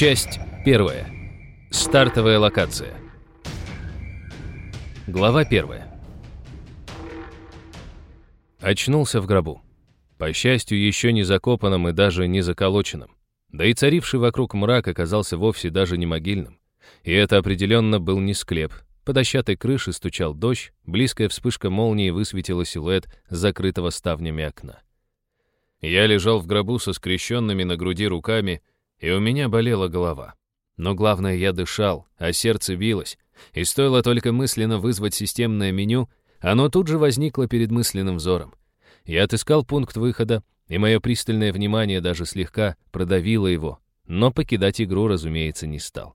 Часть первая. Стартовая локация. Глава первая. Очнулся в гробу. По счастью, еще не закопанным и даже не заколоченным. Да и царивший вокруг мрак оказался вовсе даже не могильным. И это определенно был не склеп. По дощатой крыше стучал дождь, близкая вспышка молнии высветила силуэт закрытого ставнями окна. Я лежал в гробу со скрещенными на груди руками, и у меня болела голова. Но главное, я дышал, а сердце билось, и стоило только мысленно вызвать системное меню, оно тут же возникло перед мысленным взором. Я отыскал пункт выхода, и мое пристальное внимание даже слегка продавило его, но покидать игру, разумеется, не стал.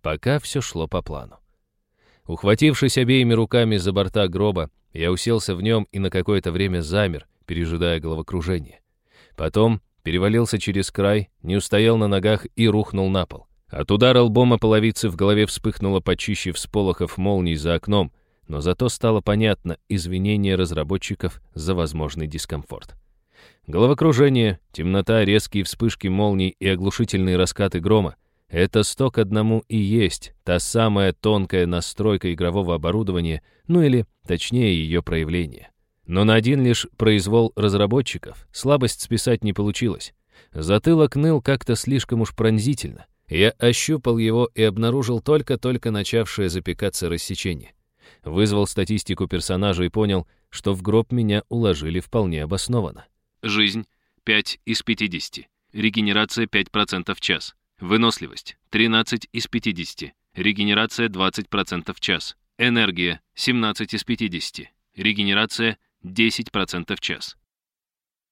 Пока все шло по плану. Ухватившись обеими руками за борта гроба, я уселся в нем и на какое-то время замер, пережидая головокружение. Потом перевалился через край, не устоял на ногах и рухнул на пол. От удара лбом о половице в голове вспыхнуло почище всполохов молний за окном, но зато стало понятно извинение разработчиков за возможный дискомфорт. Головокружение, темнота, резкие вспышки молний и оглушительные раскаты грома — это сто к одному и есть та самая тонкая настройка игрового оборудования, ну или, точнее, ее проявление. Но на один лишь произвол разработчиков слабость списать не получилось. Затылок ныл как-то слишком уж пронзительно. Я ощупал его и обнаружил только-только начавшее запекаться рассечение. Вызвал статистику персонажа и понял, что в гроб меня уложили вполне обоснованно. Жизнь 5 из 50. Регенерация 5% в час. Выносливость 13 из 50. Регенерация 20% в час. Энергия 17 из 50. Регенерация 10% в час.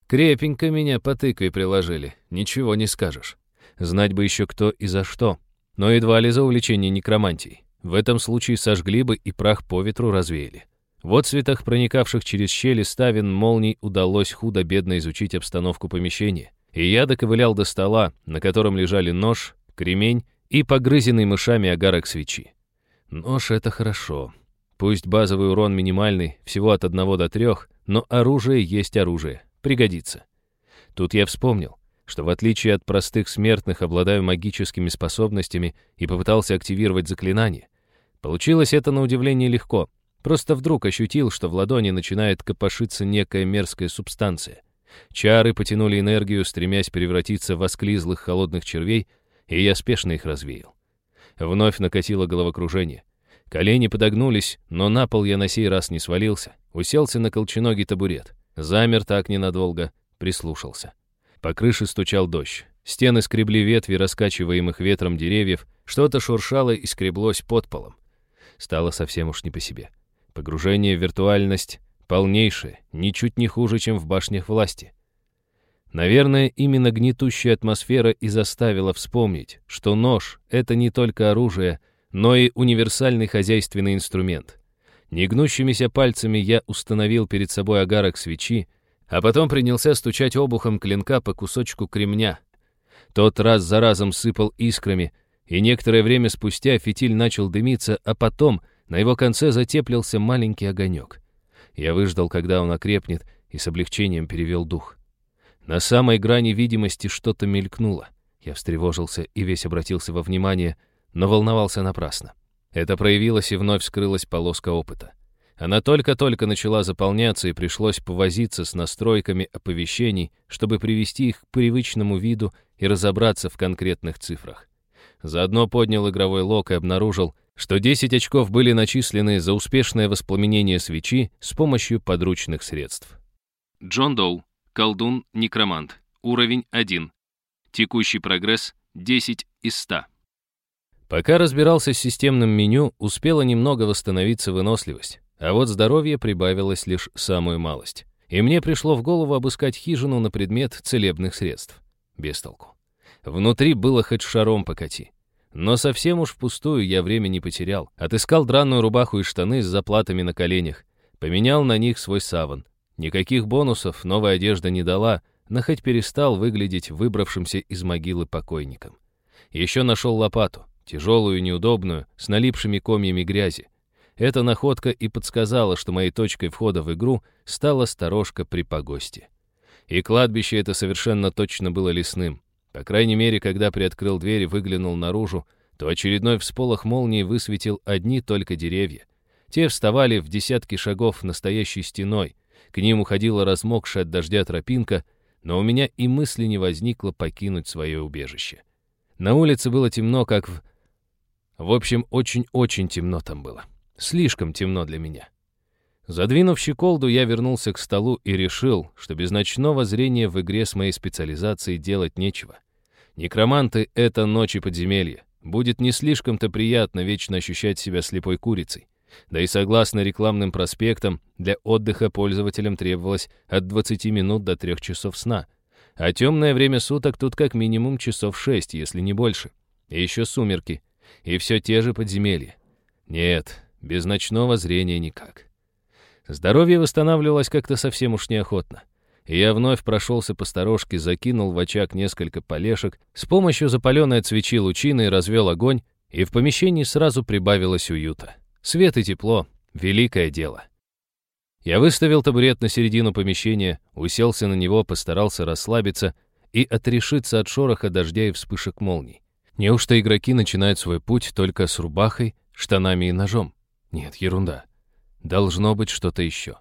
Крепенько меня по тыкве приложили, ничего не скажешь. Знать бы еще кто и за что. Но едва ли за увлечение некромантией. В этом случае сожгли бы и прах по ветру развеяли. В отцветах, проникавших через щели ставен молний, удалось худо-бедно изучить обстановку помещения. И я доковылял до стола, на котором лежали нож, кремень и погрызенный мышами огарок свечи. Нож — это хорошо. Пусть базовый урон минимальный, всего от 1 до 3, но оружие есть оружие, пригодится. Тут я вспомнил, что в отличие от простых смертных обладаю магическими способностями и попытался активировать заклинание. Получилось это на удивление легко. Просто вдруг ощутил, что в ладони начинает копошиться некая мерзкая субстанция. Чары потянули энергию, стремясь превратиться в осклизлых холодных червей, и я спешно их развеял. Вновь накатило головокружение. Колени подогнулись, но на пол я на сей раз не свалился. Уселся на колченогий табурет. Замер так ненадолго, прислушался. По крыше стучал дождь. Стены скребли ветви раскачиваемых ветром деревьев, что-то шуршало и скреблось под полом. Стало совсем уж не по себе. Погружение в виртуальность полнейшее, ничуть не хуже, чем в башнях власти. Наверное, именно гнетущая атмосфера и заставила вспомнить, что нож — это не только оружие — но и универсальный хозяйственный инструмент. Негнущимися пальцами я установил перед собой огарок свечи, а потом принялся стучать обухом клинка по кусочку кремня. Тот раз за разом сыпал искрами, и некоторое время спустя фитиль начал дымиться, а потом на его конце затеплился маленький огонек. Я выждал, когда он окрепнет, и с облегчением перевел дух. На самой грани видимости что-то мелькнуло. Я встревожился и весь обратился во внимание — но волновался напрасно. Это проявилось и вновь скрылась полоска опыта. Она только-только начала заполняться, и пришлось повозиться с настройками оповещений, чтобы привести их к привычному виду и разобраться в конкретных цифрах. Заодно поднял игровой лог и обнаружил, что 10 очков были начислены за успешное воспламенение свечи с помощью подручных средств. Джон Доу, колдун, некромант, уровень 1. Текущий прогресс 10 из 100. Пока разбирался с системным меню, успела немного восстановиться выносливость, а вот здоровье прибавилось лишь самую малость. И мне пришло в голову обыскать хижину на предмет целебных средств. Без толку. Внутри было хоть шаром покати. Но совсем уж впустую я время не потерял. Отыскал драную рубаху и штаны с заплатами на коленях. Поменял на них свой саван. Никаких бонусов новая одежда не дала, но хоть перестал выглядеть выбравшимся из могилы покойником. Еще нашел лопату тяжелую и неудобную, с налипшими комьями грязи. Эта находка и подсказала, что моей точкой входа в игру стала сторожка при погосте. И кладбище это совершенно точно было лесным. По крайней мере, когда приоткрыл дверь и выглянул наружу, то очередной всполох молнии высветил одни только деревья. Те вставали в десятки шагов настоящей стеной. К ним уходила размокшая от дождя тропинка, но у меня и мысли не возникло покинуть свое убежище. На улице было темно, как в... В общем, очень-очень темно там было. Слишком темно для меня. Задвинув щеколду, я вернулся к столу и решил, что без ночного зрения в игре с моей специализацией делать нечего. Некроманты — это ночи подземелья. Будет не слишком-то приятно вечно ощущать себя слепой курицей. Да и согласно рекламным проспектам, для отдыха пользователям требовалось от 20 минут до 3 часов сна. А темное время суток тут как минимум часов 6, если не больше. И еще сумерки. И все те же подземелья. Нет, без ночного зрения никак. Здоровье восстанавливалось как-то совсем уж неохотно. И я вновь прошелся по сторожке, закинул в очаг несколько полешек, с помощью запаленной от свечи лучины развел огонь, и в помещении сразу прибавилось уюта. Свет и тепло — великое дело. Я выставил табурет на середину помещения, уселся на него, постарался расслабиться и отрешиться от шороха дождя и вспышек молний. Неужто игроки начинают свой путь только с рубахой, штанами и ножом? Нет, ерунда. Должно быть что-то еще.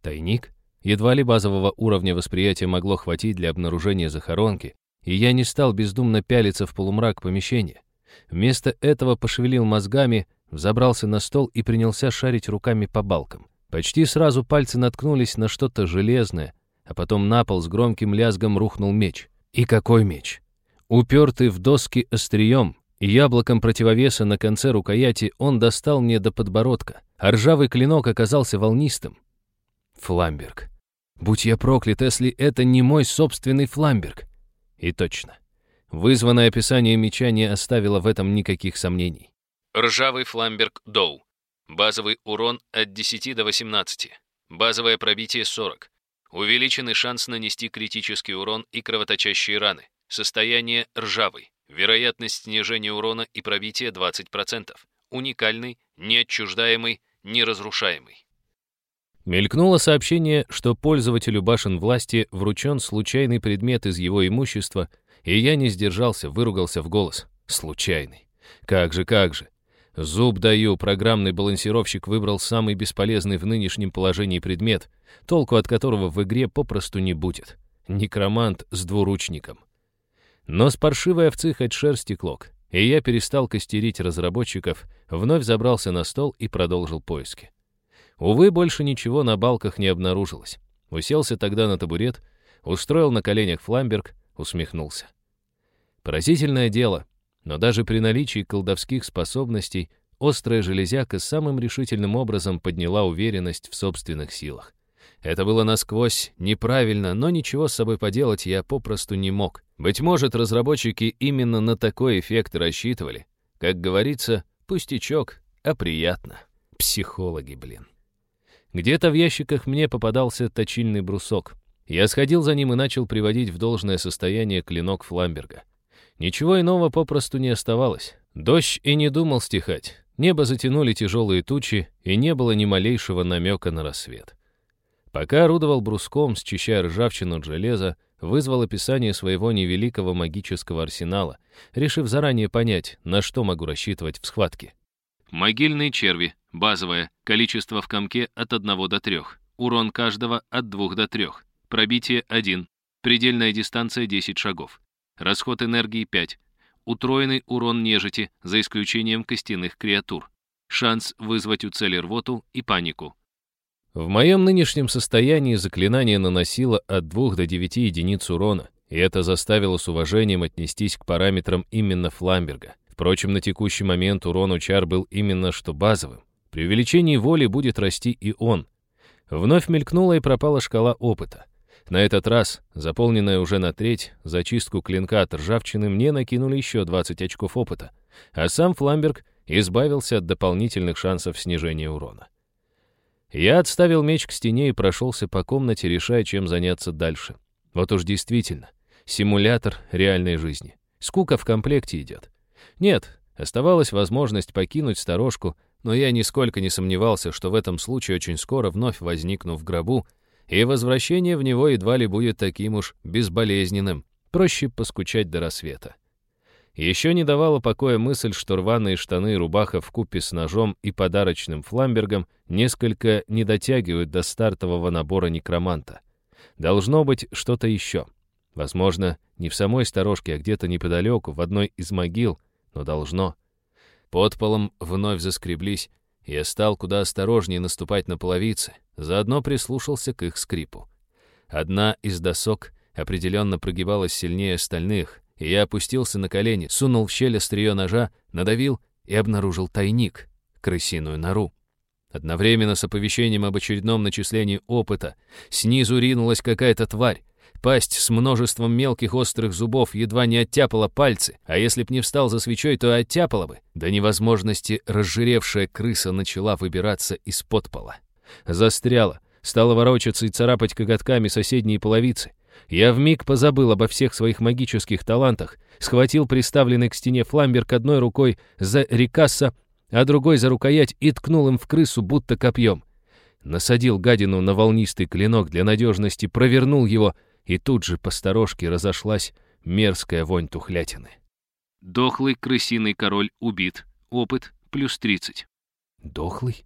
Тайник? Едва ли базового уровня восприятия могло хватить для обнаружения захоронки, и я не стал бездумно пялиться в полумрак помещения. Вместо этого пошевелил мозгами, взобрался на стол и принялся шарить руками по балкам. Почти сразу пальцы наткнулись на что-то железное, а потом на пол с громким лязгом рухнул меч. И какой меч? Упертый в доски острием и яблоком противовеса на конце рукояти он достал мне до подбородка, а ржавый клинок оказался волнистым. Фламберг. Будь я проклят, если это не мой собственный Фламберг. И точно. Вызванное описание меча не оставило в этом никаких сомнений. Ржавый фламберг Доу. Базовый урон от 10 до 18. Базовое пробитие 40. Увеличенный шанс нанести критический урон и кровоточащие раны. Состояние ржавый. Вероятность снижения урона и пробития 20%. Уникальный, неотчуждаемый, неразрушаемый. Мелькнуло сообщение, что пользователю башен власти вручен случайный предмет из его имущества, и я не сдержался, выругался в голос. Случайный. Как же, как же. Зуб даю, программный балансировщик выбрал самый бесполезный в нынешнем положении предмет, толку от которого в игре попросту не будет. Некромант с двуручником. Но с паршивой овцы хоть шерсти клок, и я перестал костерить разработчиков, вновь забрался на стол и продолжил поиски. Увы, больше ничего на балках не обнаружилось. Уселся тогда на табурет, устроил на коленях фламберг, усмехнулся. Поразительное дело — но даже при наличии колдовских способностей острая железяка самым решительным образом подняла уверенность в собственных силах. Это было насквозь неправильно, но ничего с собой поделать я попросту не мог. Быть может, разработчики именно на такой эффект рассчитывали. Как говорится, пустячок, а приятно. Психологи, блин. Где-то в ящиках мне попадался точильный брусок. Я сходил за ним и начал приводить в должное состояние клинок Фламберга. Ничего иного попросту не оставалось. Дождь и не думал стихать. Небо затянули тяжелые тучи, и не было ни малейшего намека на рассвет. Пока орудовал бруском, счищая ржавчину от железа, вызвал описание своего невеликого магического арсенала, решив заранее понять, на что могу рассчитывать в схватке. Могильные черви. Базовое. Количество в комке от 1 до 3. Урон каждого от 2 до 3. Пробитие 1. Предельная дистанция 10 шагов. Расход энергии 5. Утроенный урон нежити, за исключением костяных креатур. Шанс вызвать у цели рвоту и панику. В моем нынешнем состоянии заклинание наносило от 2 до 9 единиц урона, и это заставило с уважением отнестись к параметрам именно Фламберга. Впрочем, на текущий момент урон у чар был именно что базовым. При увеличении воли будет расти и он. Вновь мелькнула и пропала шкала опыта. На этот раз, заполненная уже на треть, зачистку клинка от ржавчины мне накинули еще 20 очков опыта, а сам Фламберг избавился от дополнительных шансов снижения урона. Я отставил меч к стене и прошелся по комнате, решая, чем заняться дальше. Вот уж действительно, симулятор реальной жизни. Скука в комплекте идет. Нет, оставалась возможность покинуть сторожку, но я нисколько не сомневался, что в этом случае очень скоро вновь возникну в гробу и возвращение в него едва ли будет таким уж безболезненным, Проще поскучать до рассвета. Еще не давала покоя мысль, что рваные штаны и рубаха в купе с ножом и подарочным фламбергом несколько не дотягивают до стартового набора некроманта. Должно быть что-то еще. Возможно, не в самой сторожке, а где-то неподалеку, в одной из могил, но должно. Под полом вновь заскреблись, я стал куда осторожнее наступать на половицы, заодно прислушался к их скрипу. Одна из досок определенно прогибалась сильнее остальных, и я опустился на колени, сунул в щель острие ножа, надавил и обнаружил тайник, крысиную нору. Одновременно с оповещением об очередном начислении опыта снизу ринулась какая-то тварь. Пасть с множеством мелких острых зубов едва не оттяпала пальцы, а если б не встал за свечой, то оттяпала бы. До невозможности разжиревшая крыса начала выбираться из-под пола. Застряла, стала ворочаться и царапать коготками соседние половицы. Я вмиг позабыл обо всех своих магических талантах, схватил приставленный к стене фламберг одной рукой за рекасса, а другой за рукоять и ткнул им в крысу, будто копьем. Насадил гадину на волнистый клинок для надежности, провернул его, и тут же по сторожке разошлась мерзкая вонь тухлятины. Дохлый крысиный король убит. Опыт плюс 30. Дохлый?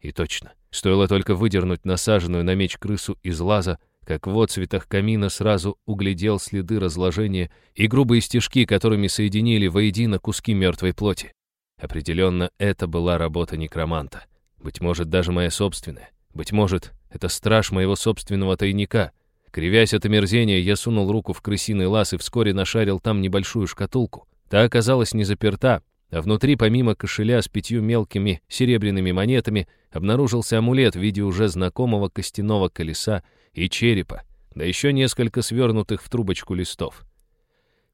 И точно. Стоило только выдернуть насаженную на меч крысу из лаза, как в отцветах камина сразу углядел следы разложения и грубые стежки, которыми соединили воедино куски мертвой плоти. Определенно, это была работа некроманта. Быть может, даже моя собственная. Быть может, это страж моего собственного тайника. Кривясь от омерзения, я сунул руку в крысиный лаз и вскоре нашарил там небольшую шкатулку. Та оказалась не заперта, а внутри, помимо кошеля с пятью мелкими серебряными монетами, обнаружился амулет в виде уже знакомого костяного колеса и черепа, да еще несколько свернутых в трубочку листов.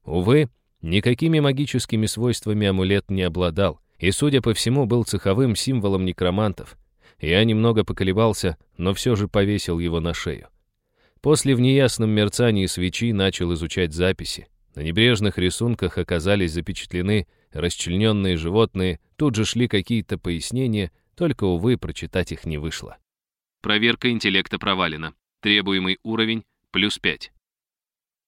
Увы, никакими магическими свойствами амулет не обладал, и, судя по всему, был цеховым символом некромантов. Я немного поколебался, но все же повесил его на шею. После в неясном мерцании свечи начал изучать записи. На небрежных рисунках оказались запечатлены расчлененные животные, тут же шли какие-то пояснения, только, увы, прочитать их не вышло. Проверка интеллекта провалена. Требуемый уровень плюс 5.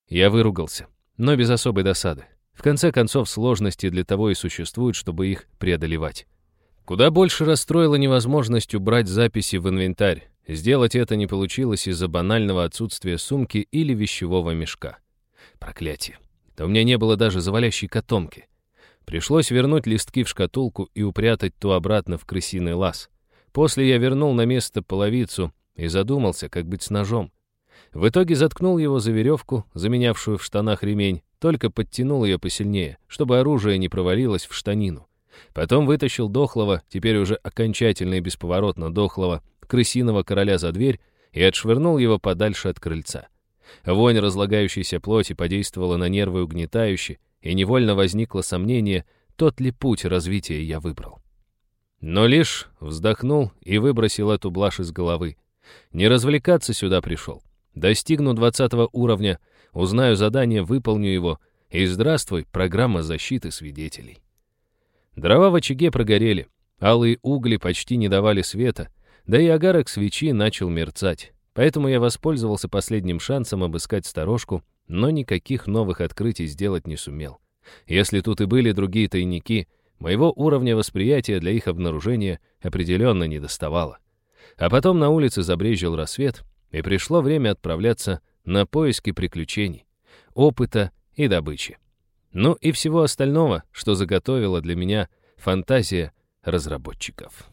Я выругался, но без особой досады. В конце концов, сложности для того и существуют, чтобы их преодолевать. Куда больше расстроила невозможность убрать записи в инвентарь. Сделать это не получилось из-за банального отсутствия сумки или вещевого мешка. Проклятие. Да у меня не было даже завалящей котомки. Пришлось вернуть листки в шкатулку и упрятать ту обратно в крысиный лаз. После я вернул на место половицу и задумался, как быть с ножом. В итоге заткнул его за веревку, заменявшую в штанах ремень, только подтянул ее посильнее, чтобы оружие не провалилось в штанину. Потом вытащил дохлого, теперь уже окончательно и бесповоротно дохлого, крысиного короля за дверь и отшвырнул его подальше от крыльца. Вонь разлагающейся плоти подействовала на нервы угнетающе, и невольно возникло сомнение, тот ли путь развития я выбрал. Но лишь вздохнул и выбросил эту блажь из головы. Не развлекаться сюда пришел. Достигну 20 уровня, узнаю задание, выполню его, и здравствуй, программа защиты свидетелей. Дрова в очаге прогорели, алые угли почти не давали света, да и огарок свечи начал мерцать. Поэтому я воспользовался последним шансом обыскать сторожку, но никаких новых открытий сделать не сумел. Если тут и были другие тайники, моего уровня восприятия для их обнаружения определенно не доставало. А потом на улице забрезжил рассвет, и пришло время отправляться на поиски приключений, опыта и добычи. Ну и всего остального, что заготовила для меня фантазия разработчиков.